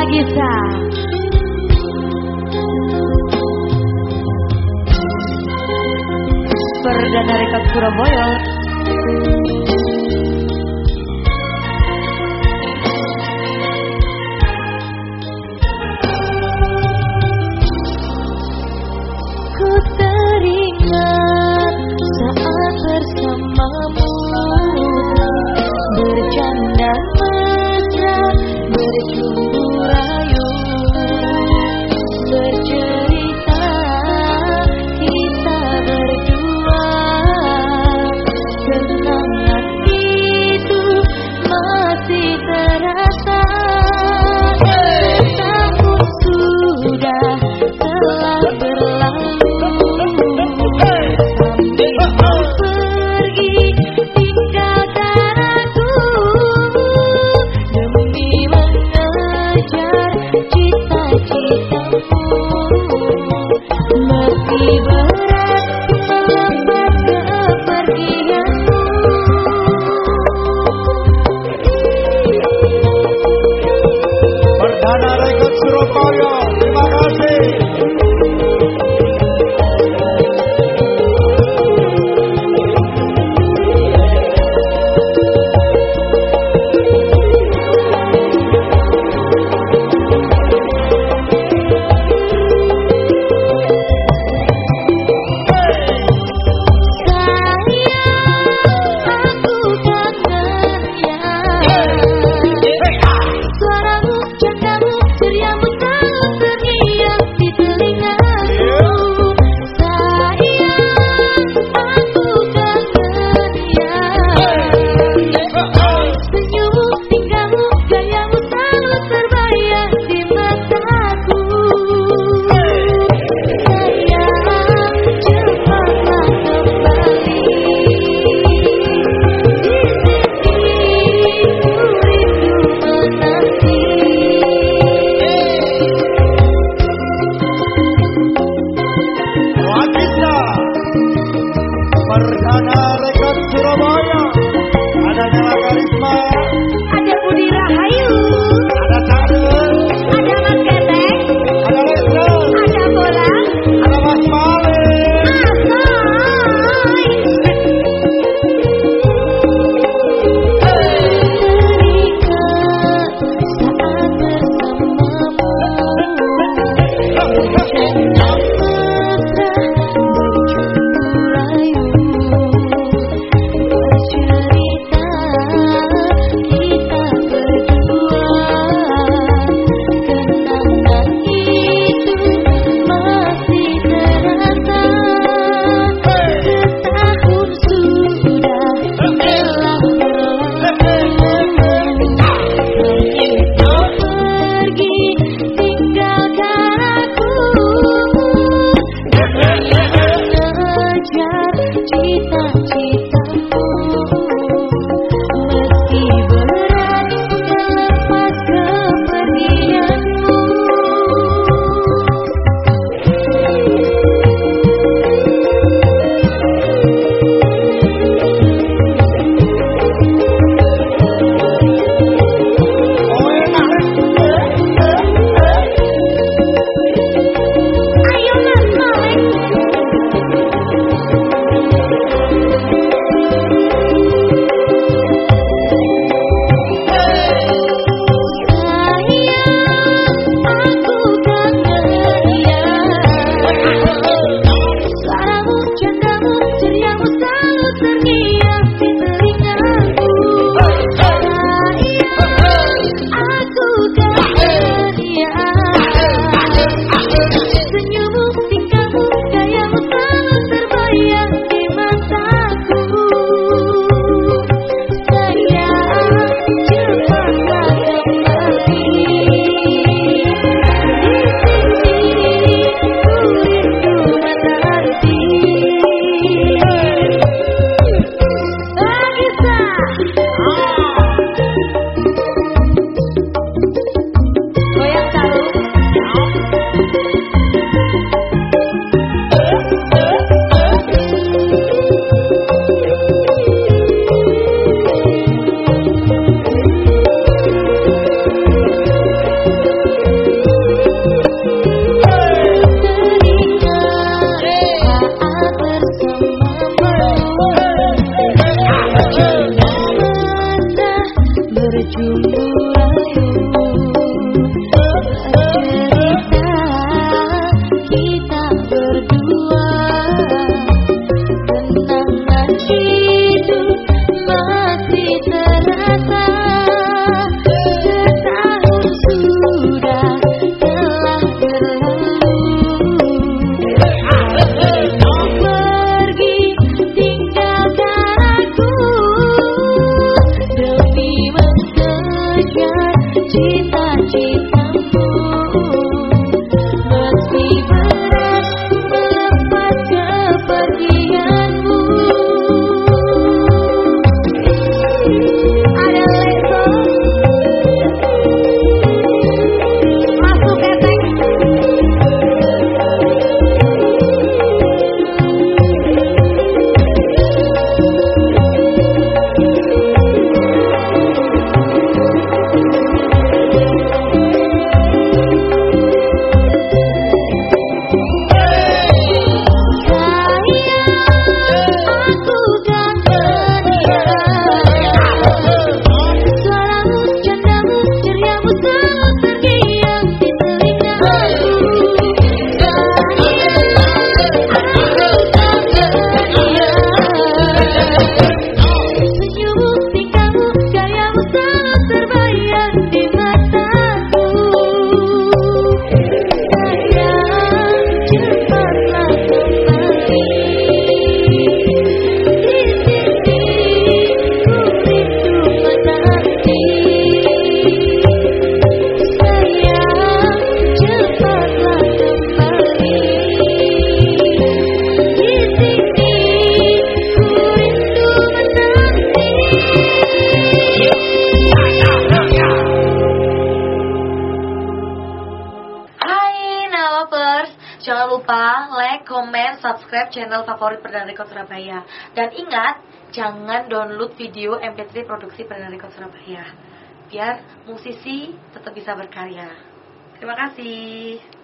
Nagisa Perdana Rekod Surabaya Sropaya Jangan lupa like, comment, subscribe channel favorit Perdana Rekod Surabaya. Dan ingat, jangan download video MP3 produksi Perdana Rekod Surabaya. Biar musisi tetap bisa berkarya. Terima kasih.